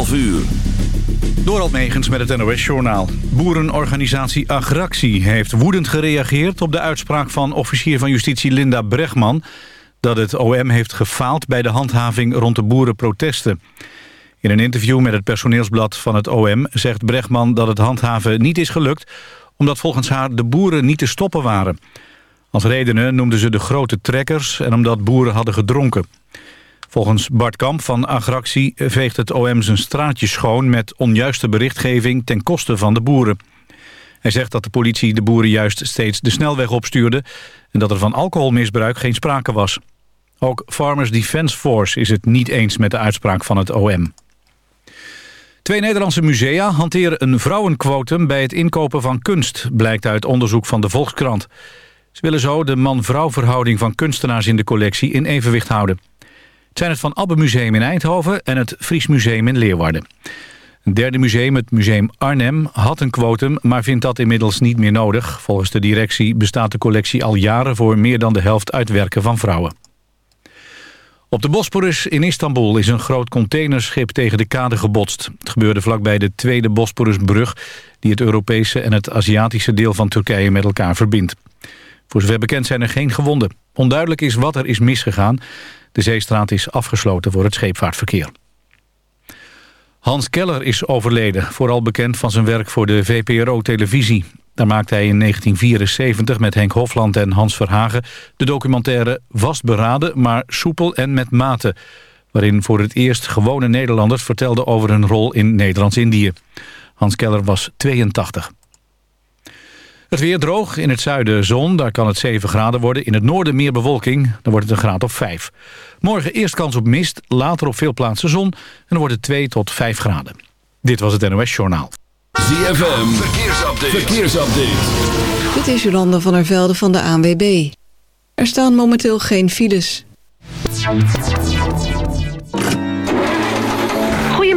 11 uur. Door met het NOS-journaal. Boerenorganisatie Agractie heeft woedend gereageerd... op de uitspraak van officier van justitie Linda Bregman... dat het OM heeft gefaald bij de handhaving rond de boerenprotesten. In een interview met het personeelsblad van het OM... zegt Bregman dat het handhaven niet is gelukt... omdat volgens haar de boeren niet te stoppen waren. Als redenen noemden ze de grote trekkers... en omdat boeren hadden gedronken. Volgens Bart Kamp van Agractie veegt het OM zijn straatje schoon... met onjuiste berichtgeving ten koste van de boeren. Hij zegt dat de politie de boeren juist steeds de snelweg opstuurde... en dat er van alcoholmisbruik geen sprake was. Ook Farmers Defence Force is het niet eens met de uitspraak van het OM. Twee Nederlandse musea hanteren een vrouwenquotum bij het inkopen van kunst... blijkt uit onderzoek van de Volkskrant. Ze willen zo de man-vrouw verhouding van kunstenaars in de collectie in evenwicht houden. Het zijn het Van Abbe Museum in Eindhoven en het Fries Museum in Leeuwarden. Een derde museum, het Museum Arnhem, had een quotum, maar vindt dat inmiddels niet meer nodig. Volgens de directie bestaat de collectie al jaren voor meer dan de helft uitwerken van vrouwen. Op de Bosporus in Istanbul is een groot containerschip tegen de kade gebotst. Het gebeurde vlakbij de tweede Bosporusbrug... die het Europese en het Aziatische deel van Turkije met elkaar verbindt. Voor zover bekend zijn er geen gewonden. Onduidelijk is wat er is misgegaan. De zeestraat is afgesloten voor het scheepvaartverkeer. Hans Keller is overleden, vooral bekend van zijn werk voor de VPRO-televisie. Daar maakte hij in 1974 met Henk Hofland en Hans Verhagen... de documentaire Vastberaden, maar soepel en met mate... waarin voor het eerst gewone Nederlanders vertelden over hun rol in Nederlands-Indië. Hans Keller was 82. Het weer droog, in het zuiden zon, daar kan het 7 graden worden. In het noorden meer bewolking, dan wordt het een graad of 5. Morgen eerst kans op mist, later op veel plaatsen zon... en dan wordt het 2 tot 5 graden. Dit was het NOS Journaal. ZFM, verkeersupdate. verkeersupdate. Dit is Jolanda van der Velde van de ANWB. Er staan momenteel geen files.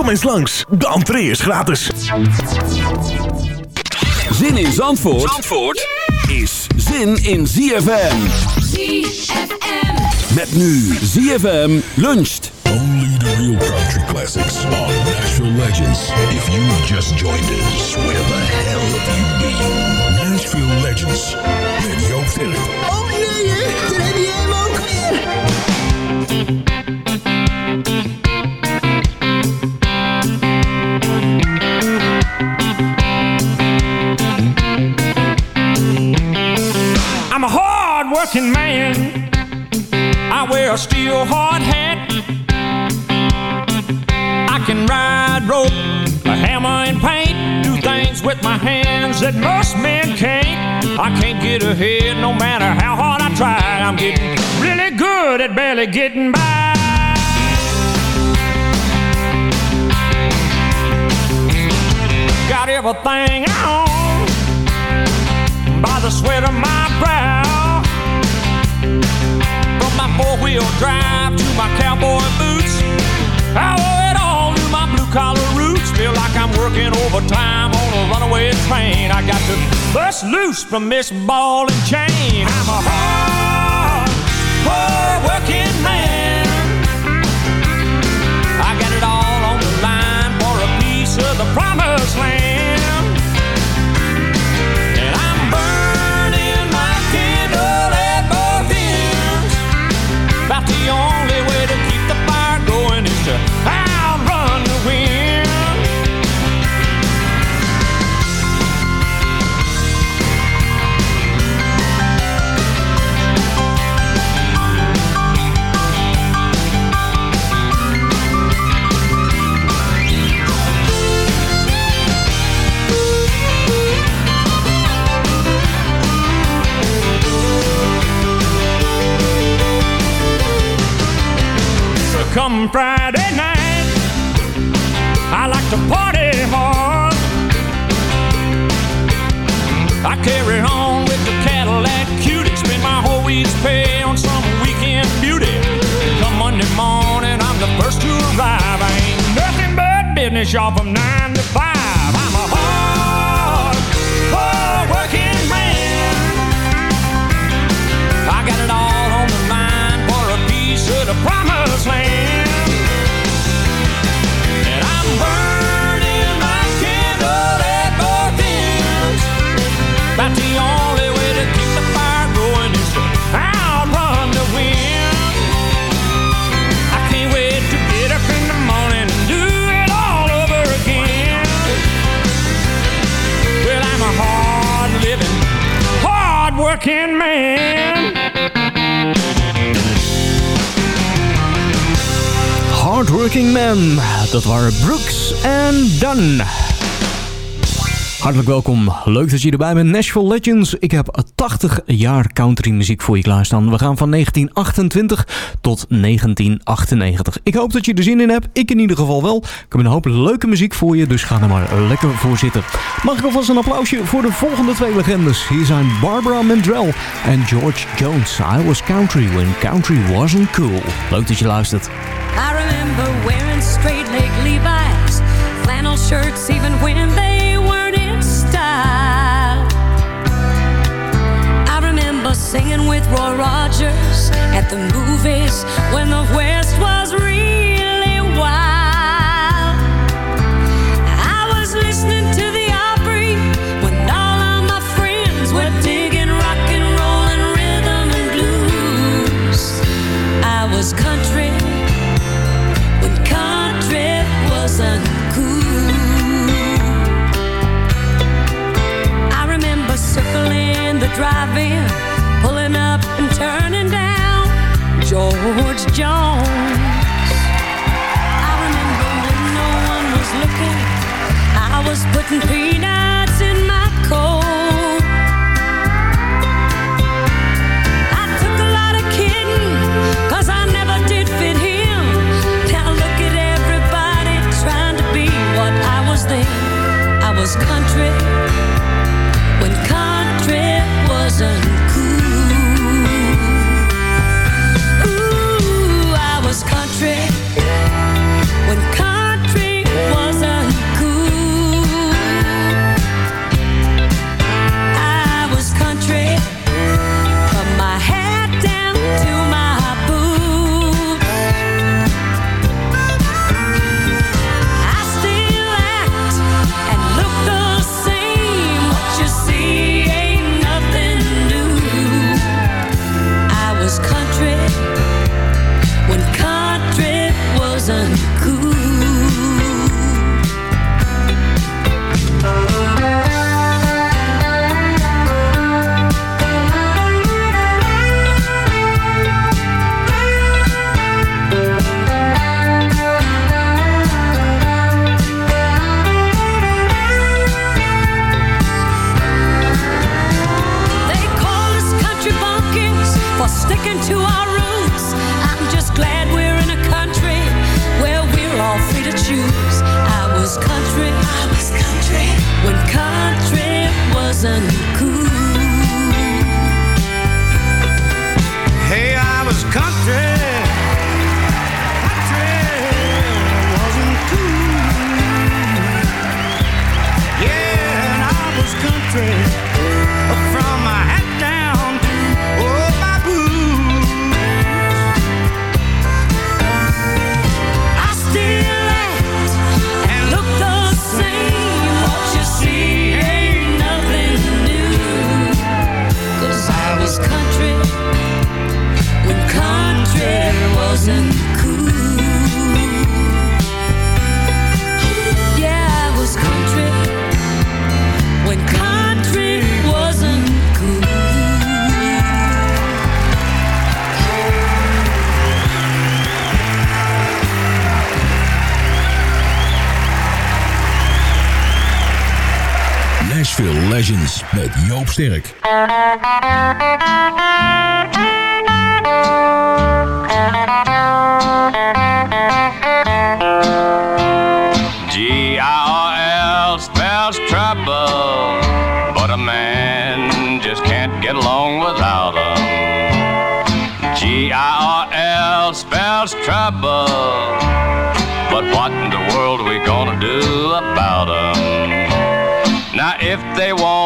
Kom eens langs, de entree is gratis. Zin in Zandvoort, Zandvoort is zin in ZFM. ZFM. Met nu ZFM luncht. Only the real country classics on Nashville Legends. If you just joined us, where the hell have you been? Nashville Legends met Joop Philip. Oh nee, daar heb je hem ook weer. Working man. I wear a steel hard hat. I can ride rope, a hammer and paint, do things with my hands that most men can't. I can't get ahead no matter how hard I try. I'm getting really good at barely getting by. Got everything I own by the sweat of my brow. Four-wheel drive to my cowboy boots, I owe it all to my blue-collar roots. Feel like I'm working overtime on a runaway train. I got to bust loose from this ball and chain. I'm a hard, hard working man. I got it all on the line for a piece of the promised land. come Friday night. I like to party hard. I carry on with the Cadillac cutie. Spend my whole week's pay on some weekend beauty. Come Monday morning, I'm the first to arrive. I ain't nothing but business, y'all, from 9 to 5. Hardworking Man. Dat waren Brooks en Dunn. Hartelijk welkom. Leuk dat je erbij bent. Nashville Legends. Ik heb 80 jaar country muziek voor je klaarstaan. We gaan van 1928 tot 1998. Ik hoop dat je er zin in hebt. Ik in ieder geval wel. Ik heb een hoop leuke muziek voor je, dus ga er maar lekker voor zitten. Mag ik alvast een applausje voor de volgende twee legendes. Hier zijn Barbara Mandrell en George Jones. I was country when country wasn't cool. Leuk dat je luistert. I remember wearing straight leg Levi's, flannel shirts, even when they singing with Roy Rogers at the movies when the West was really wild. I was listening to the Opry when all of my friends were digging rock and roll and rhythm and blues. I was country when country wasn't cool. I remember circling the drive-in, George Jones. I remember when no one was looking, I was putting peanuts in my coat. I took a lot of kidding, 'cause I never did fit him. Now look at everybody trying to be what I was then. I was country when country wasn't reason op sterk.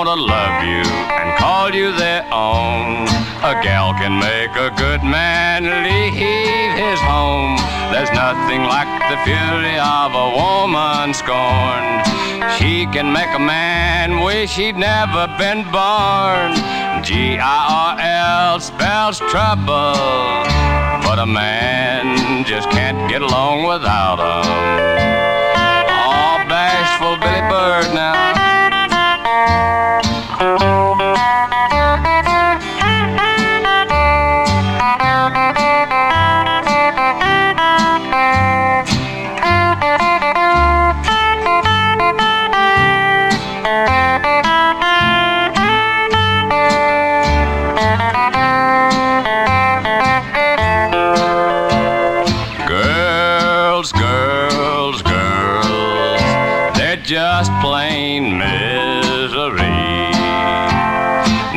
Wanna love you and call you their own, a gal can make a good man leave his home. There's nothing like the fury of a woman scorned. She can make a man wish he'd never been born. G-I-R-L spells trouble, but a man just can't get along without her. Oh, bashful Billy Byrd now. Plain misery.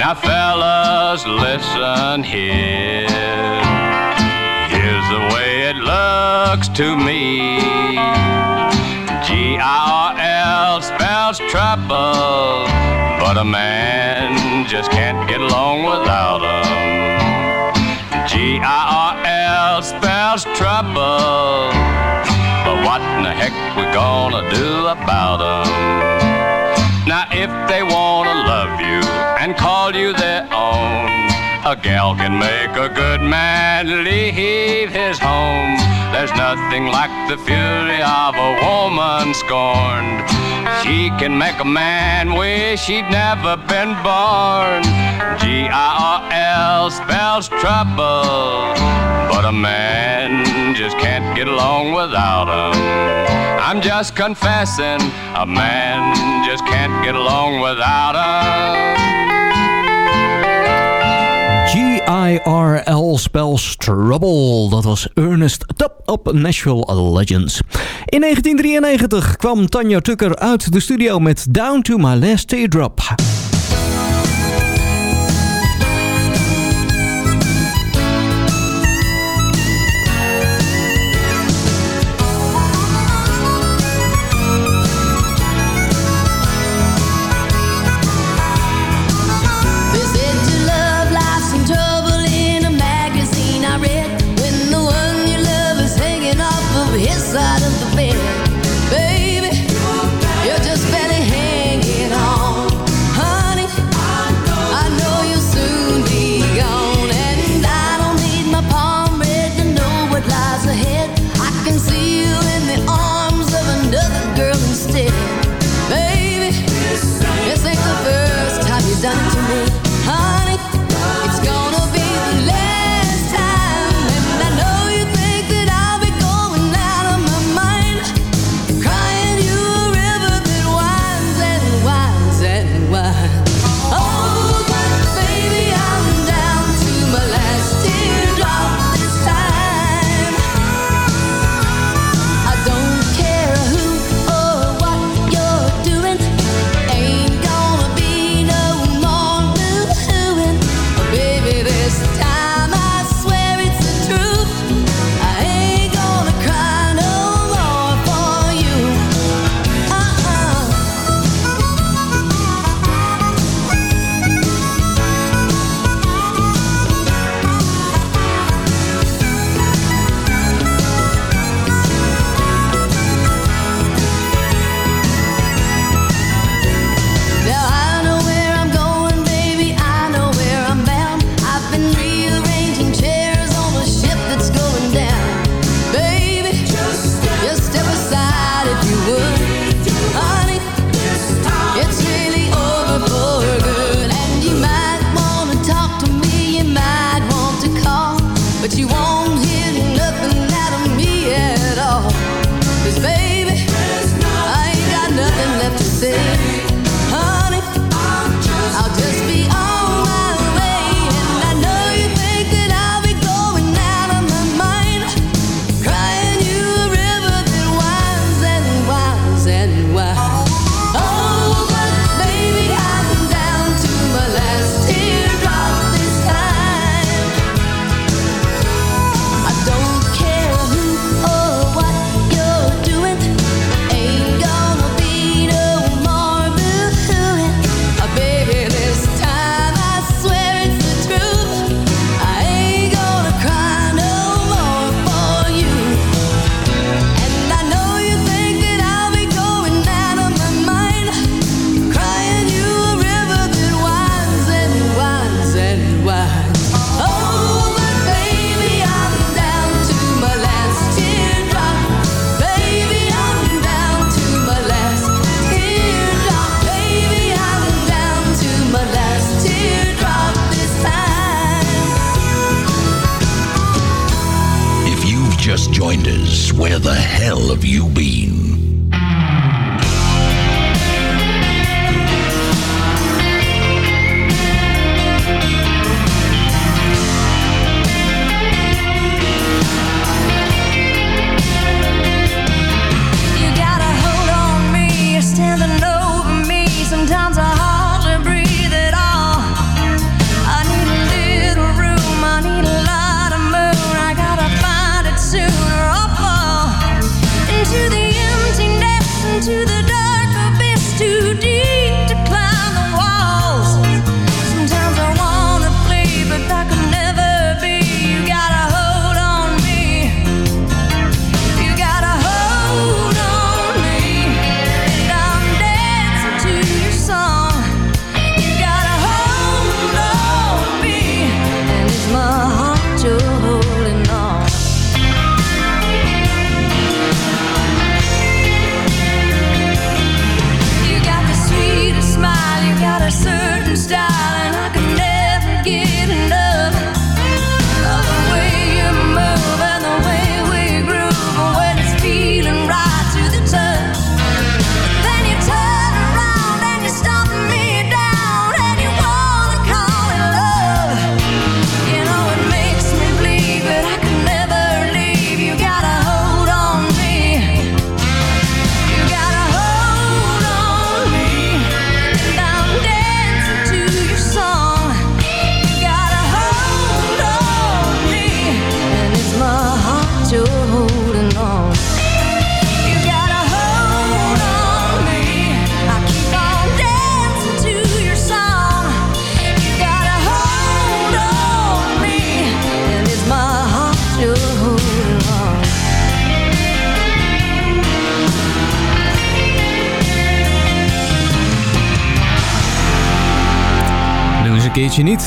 Now, fellas, listen here. Here's the way it looks to me. G I R L spells trouble, but a man just can't get along without 'em. G I R L spells trouble. But what in the heck we gonna do about 'em? Now if they wanna love you and call you their own, a gal can make a good man leave his home. There's nothing like the fury of a woman scorned. She can make a man wish he'd never been born. G-I-R-L spells trouble, but a man just can't get along without him. I'm just confessing, a man just can't get along without him. G-I-R-L spells Trouble. Dat was Ernest Tubb op Nashville Legends. In 1993 kwam Tanja Tucker uit de studio met Down to My Last Teardrop.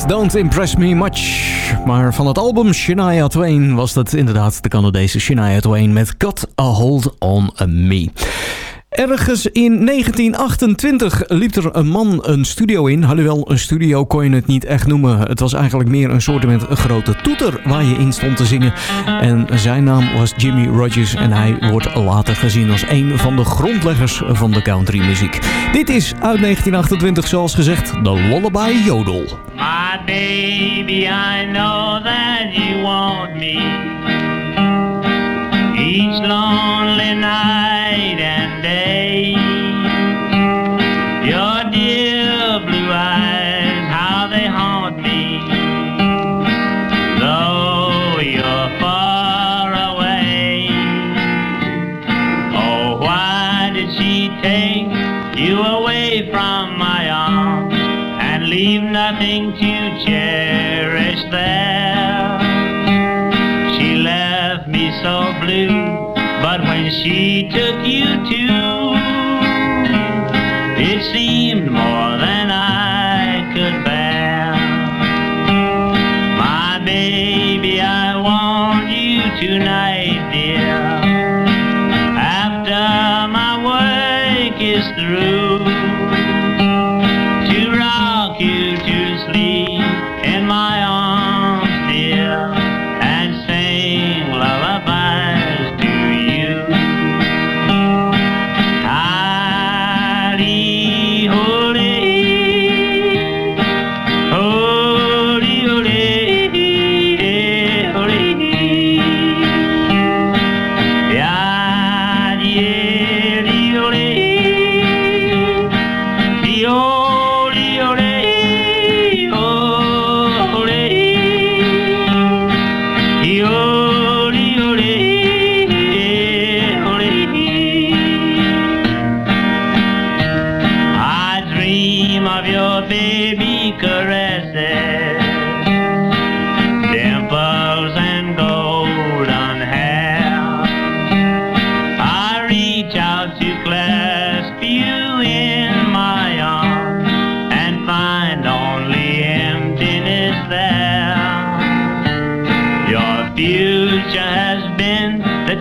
Don't Impress Me Much. Maar van het album Shania Twain was dat inderdaad de Canadese Shania Twain met Got a Hold on Me. Ergens in 1928 liep er een man een studio in. Alhoewel, een studio kon je het niet echt noemen. Het was eigenlijk meer een soort met een grote toeter waar je in stond te zingen. En zijn naam was Jimmy Rogers en hij wordt later gezien als een van de grondleggers van de country muziek. Dit is uit 1928, zoals gezegd, de Lullaby Jodel. My baby, I know that you want me. Each lonely night side.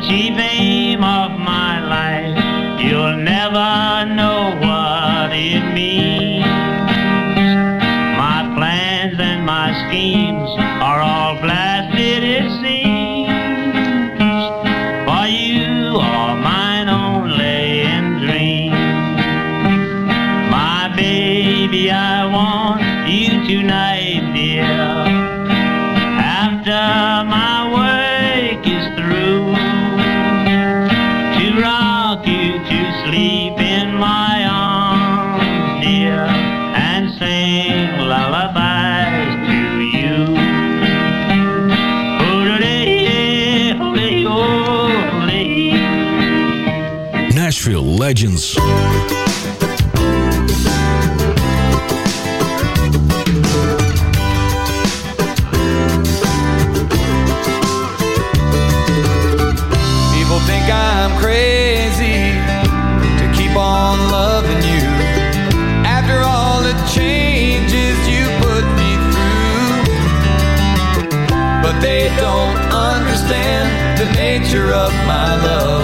she aim of mine. But they don't understand the nature of my love.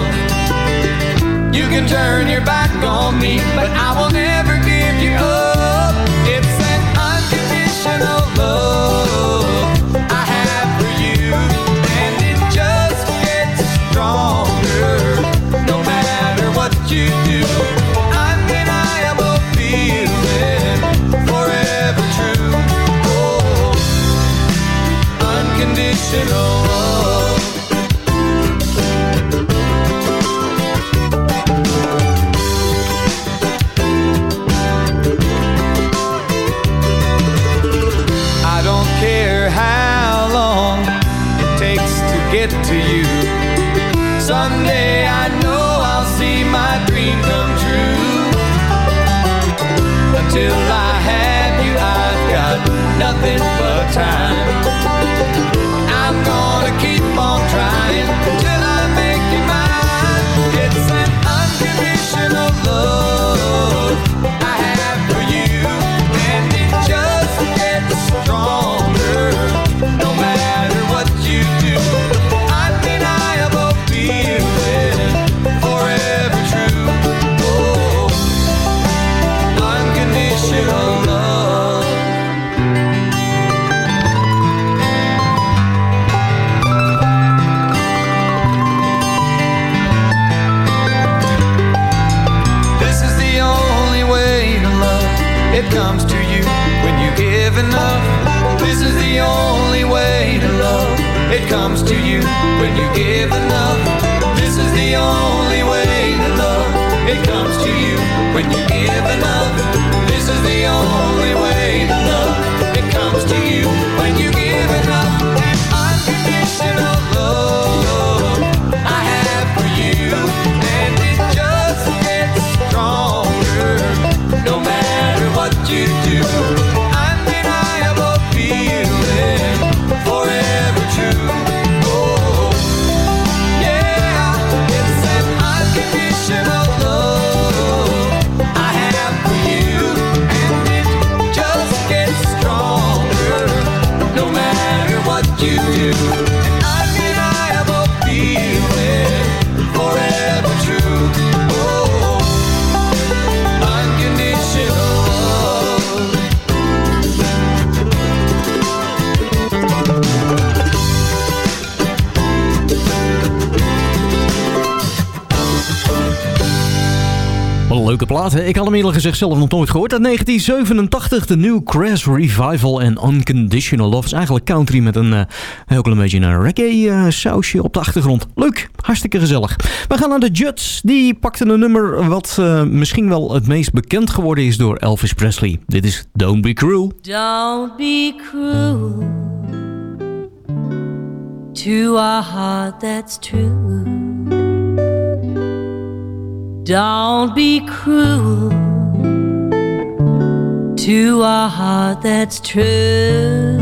You can turn your back on me, but I will never to you. Someday you give leuke hè? Ik had hem eerlijk gezegd zelf nog nooit gehoord. Uit 1987, de New Crash Revival en Unconditional Love. is eigenlijk country met een eh, heel klein beetje een reggae eh, sausje op de achtergrond. Leuk, hartstikke gezellig. We gaan naar de Judds. Die pakten een nummer wat eh, misschien wel het meest bekend geworden is door Elvis Presley. Dit is Don't Be Cruel. Don't be cruel to a heart that's true. Don't be cruel to a heart that's true.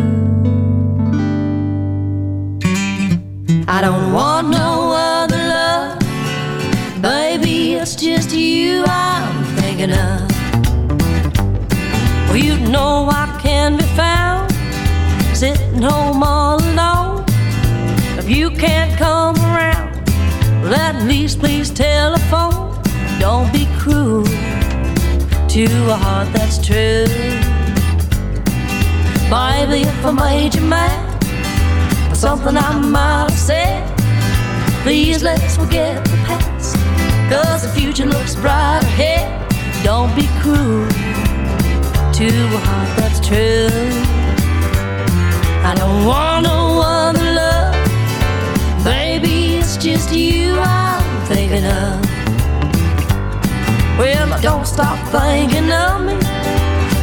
I don't want no other love, baby. It's just you I'm thinking of. Well, you know I can be found sitting home all alone. If you can't come around, well, at least please telephone. Don't be cruel to a heart that's true. Baby, if I made you mad for something I might have said, please let's forget the past. Cause the future looks bright ahead. Don't be cruel to a heart that's true. I don't want no other love. Baby, it's just you I'm thinking of. Well, don't stop thinking of me.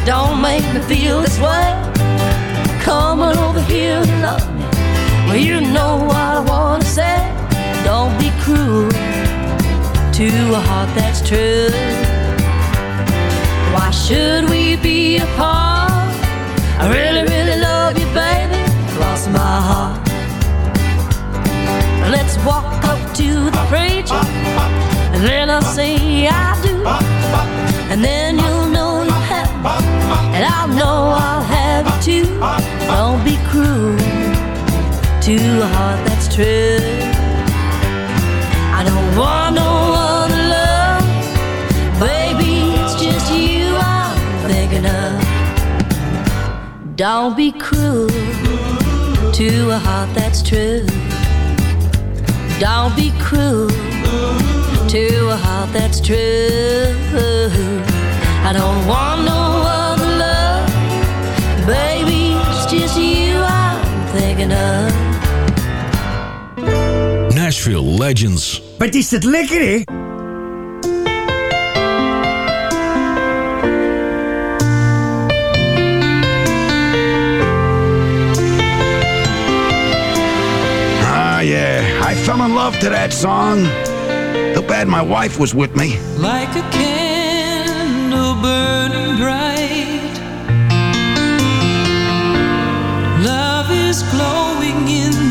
Don't make me feel this way. Come on over here and love me. Well, you know what I wanna say. Don't be cruel to a heart that's true. Why should we be apart? I really, really love you, baby. Cross my heart. Let's walk up to the preacher and let us say I. And then you'll know you have me, and I'll know I'll have you too. Don't be cruel to a heart that's true. I don't want no other love, baby. It's just you I'm thinking of. Don't be cruel to a heart that's true. Don't be cruel to a heart that's true. I don't want no other love, baby. It's just you I'm thinking of. Nashville Legends. Wat is dat lekker, hè? Ah, yeah. I fell in love to that song. Bad my wife was with me. like a candle burning bright. Love is glowing in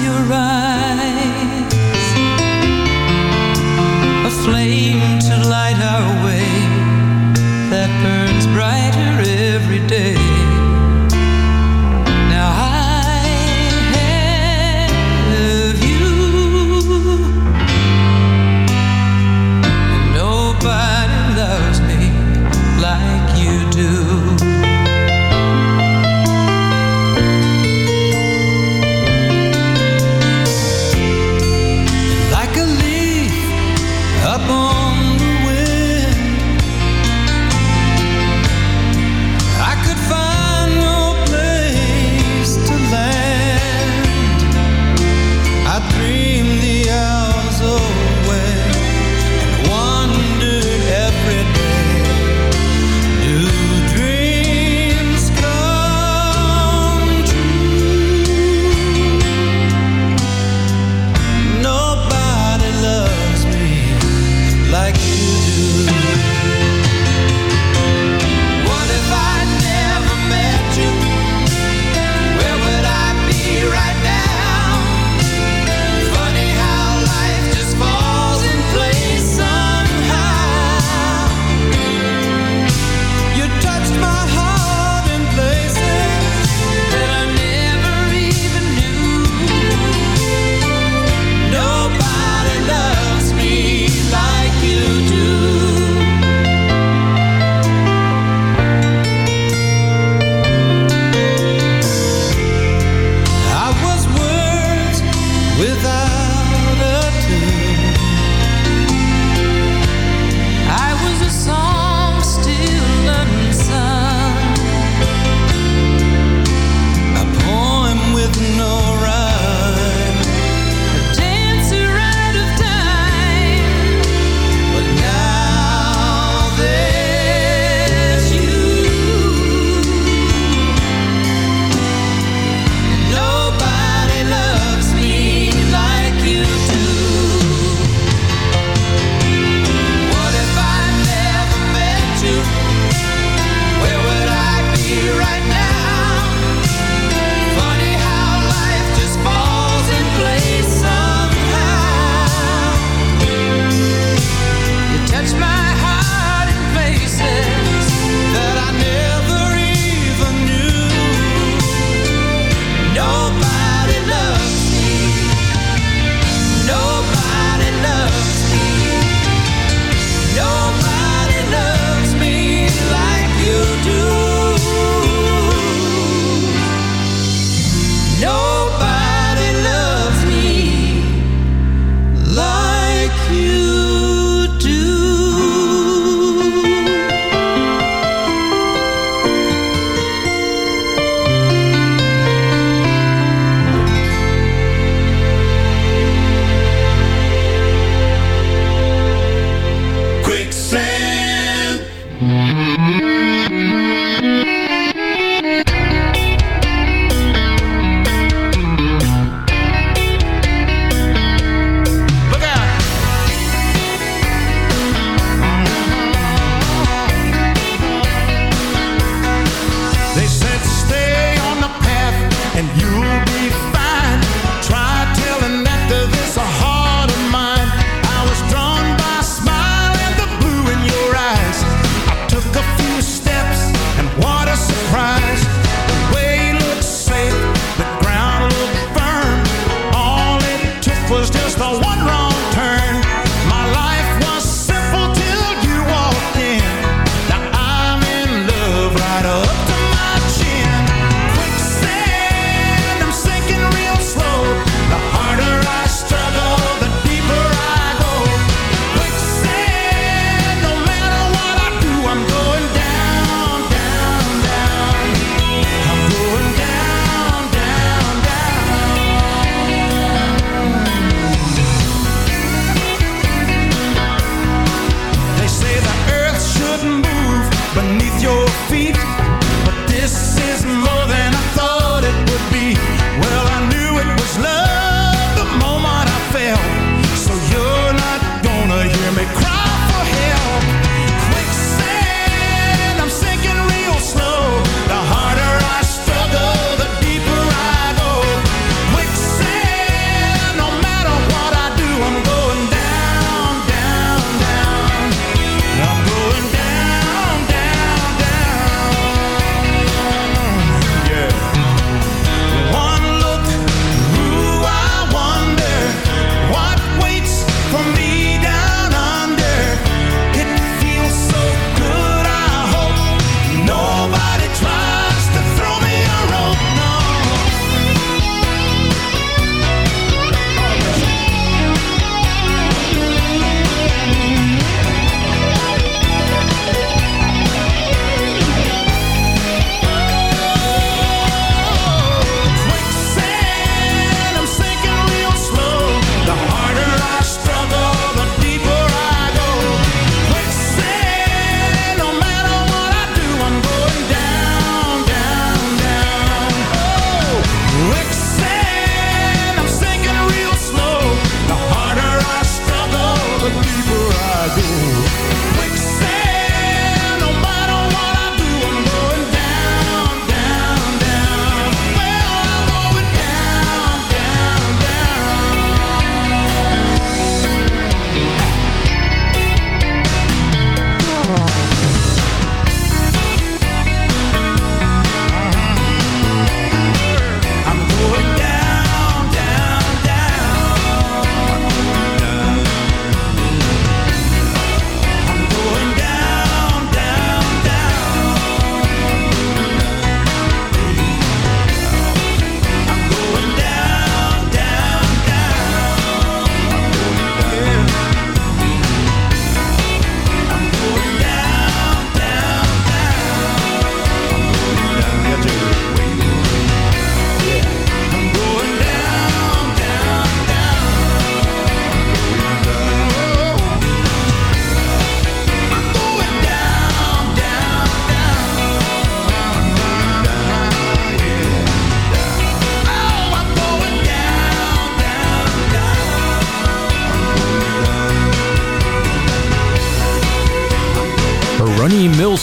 the one wrong.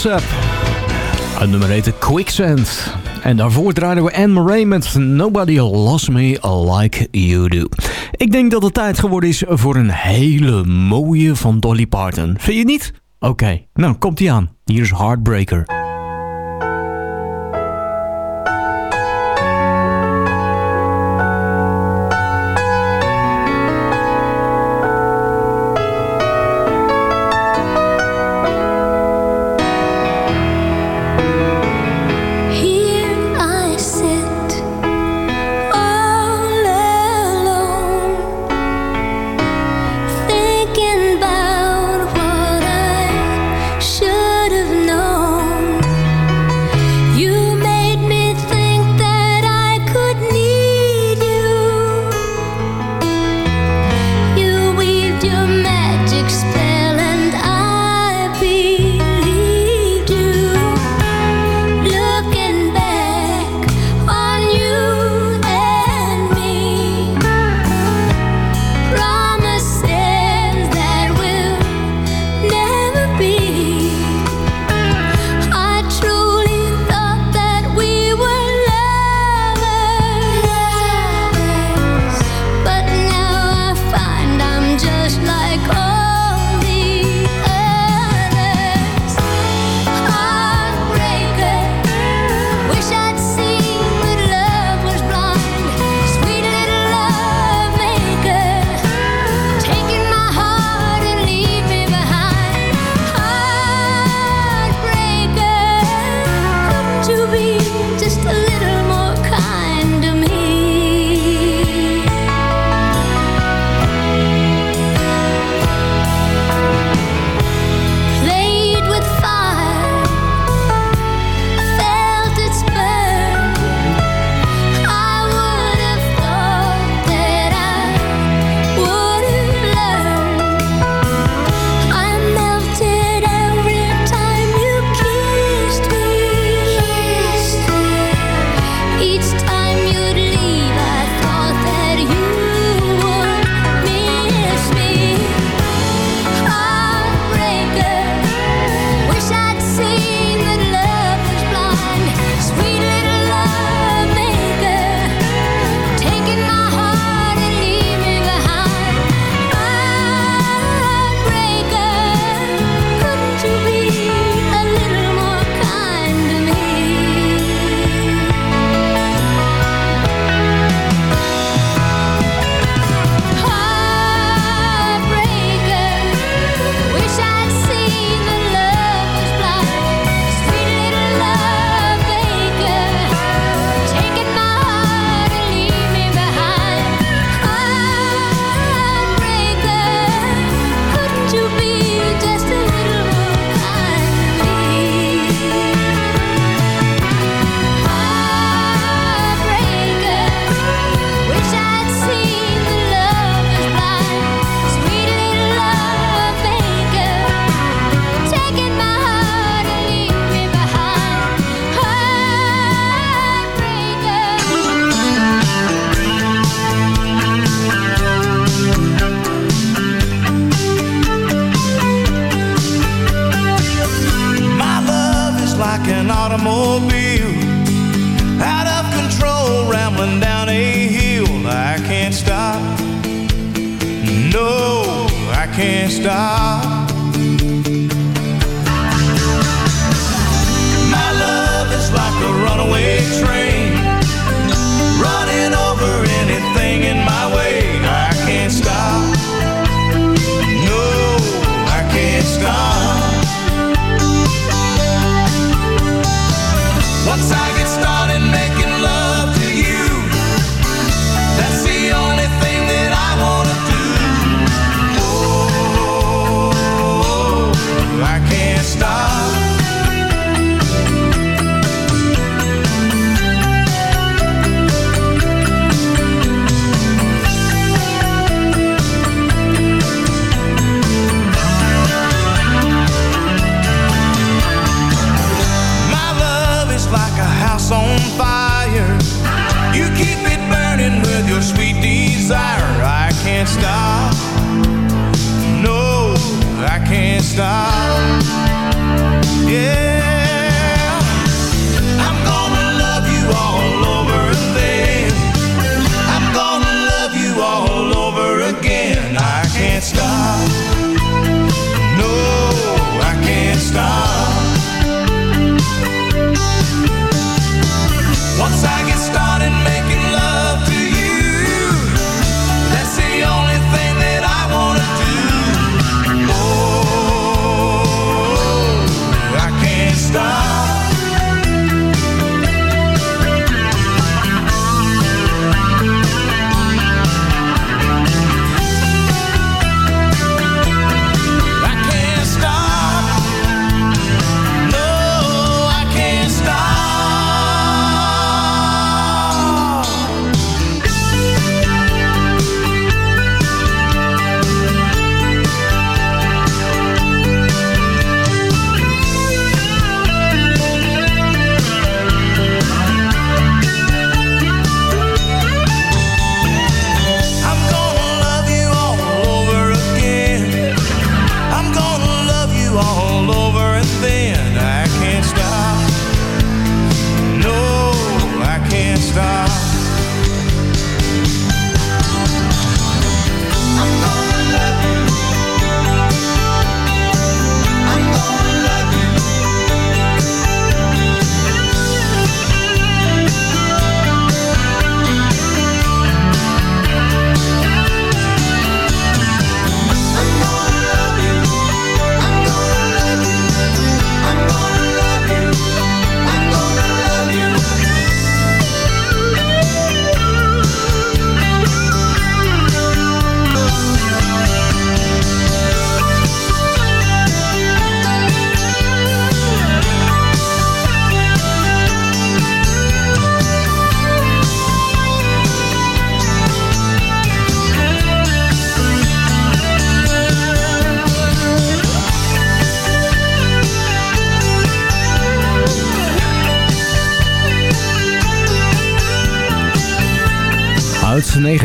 Up. Een nummer heette Quicksand. En daarvoor draaiden we Anne Murray met Nobody Loves Me Like You Do. Ik denk dat het tijd geworden is voor een hele mooie van Dolly Parton. Vind je het niet? Oké, nou komt die aan. Hier is Heartbreaker.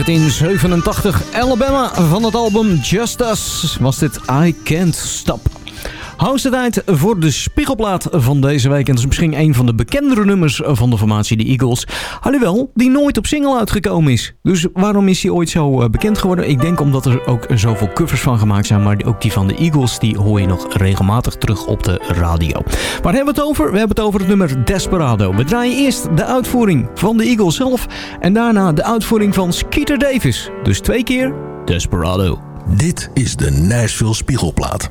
1987, Alabama, van het album Just Us, was dit I Can't Stop. Hoogste tijd voor de spiegelplaat van deze week. En dat is misschien een van de bekendere nummers van de formatie de Eagles. Alhoewel, die nooit op single uitgekomen is. Dus waarom is hij ooit zo eh, bekend geworden? Ik denk omdat er ook zoveel covers van gemaakt zijn. Maar ook die van de Eagles, die hoor je nog regelmatig terug op de radio. Waar hebben we het over? We hebben het over het nummer Desperado. We draaien eerst de uitvoering van de Eagles zelf. En daarna de uitvoering van Skeeter Davis. Dus twee keer Desperado. Dit is de Nashville Spiegelplaat.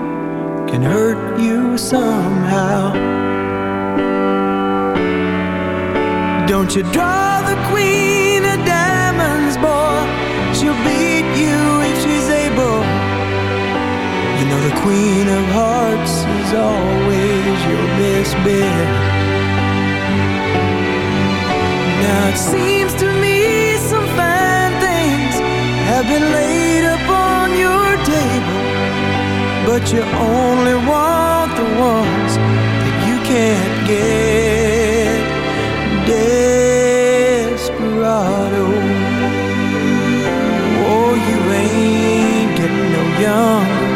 can hurt you somehow. Don't you draw the queen of diamonds, boy? She'll beat you if she's able. You know the queen of hearts is always your best bet. Now it seems to me some fine things have been laid upon your table but you only want the ones that you can't get. Desperado. Oh, you ain't getting no younger.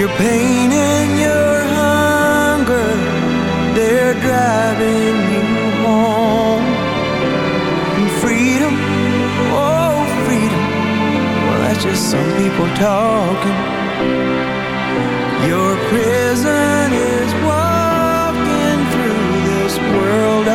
Your pain and your hunger, they're driving you just some people talking. Your prison is walking through this world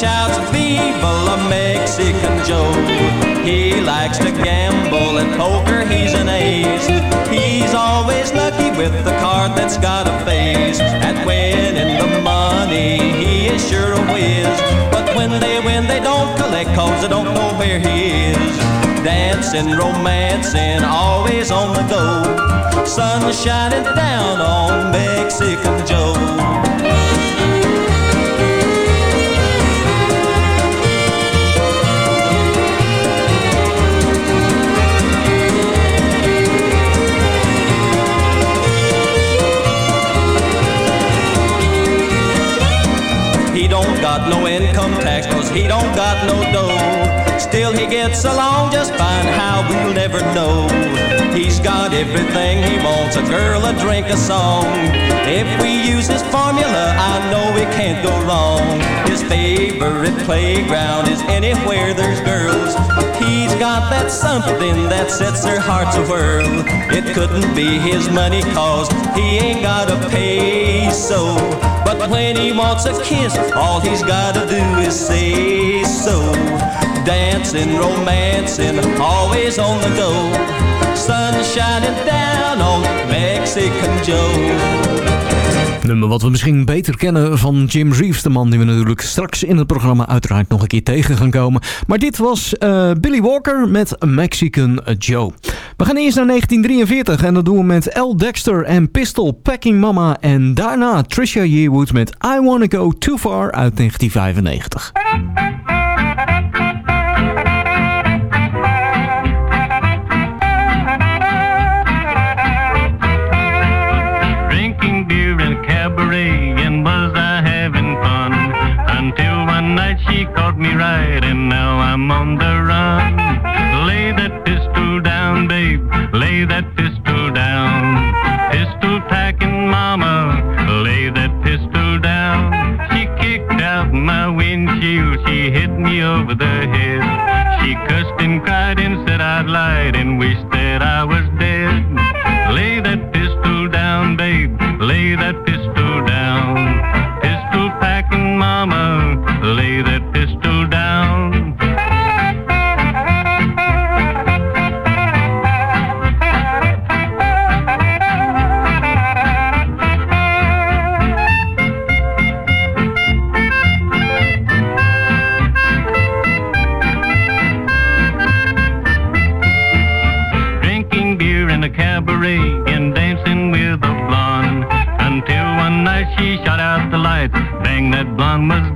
shouts Viva la Mexican Joe. He likes to gamble and poker, he's an ace. He's always lucky with the card that's got a face. At winning the money, he is sure a whiz. But when they win, they don't collect cause they don't know where he is. Dancing, romancing, always on the go. Sun shining down on Mexican Joe. He don't got no dough. Still he gets along just fine, how we'll never know. He's got everything he wants, a girl, a drink, a song. If we use his formula, I know we can't go wrong. His favorite playground is anywhere there's girls. He's got that something that sets their hearts awhirl. It couldn't be his money cause he ain't got a peso. But when he wants a kiss, all he's gotta do is say so. Dancing, romancing, always on the go. Sun shining down on Mexican Joe. Nummer wat we misschien beter kennen van Jim Reeves, de man die we natuurlijk straks in het programma uiteraard nog een keer tegen gaan komen. Maar dit was eh, Billy Walker met Mexican Joe. We gaan eerst naar 1943 en dat doen we met L. Dexter en Pistol Packing Mama. En daarna Trisha Yearwood met I Wanna Go Too Far uit 1995. And now I'm on the run. Lay that pistol down babe. Lay that pistol down. Pistol packing mama. Lay that pistol down. She kicked out my windshield. She hit me over the head. She cussed and cried and said I'd lied and wished that I was Bang,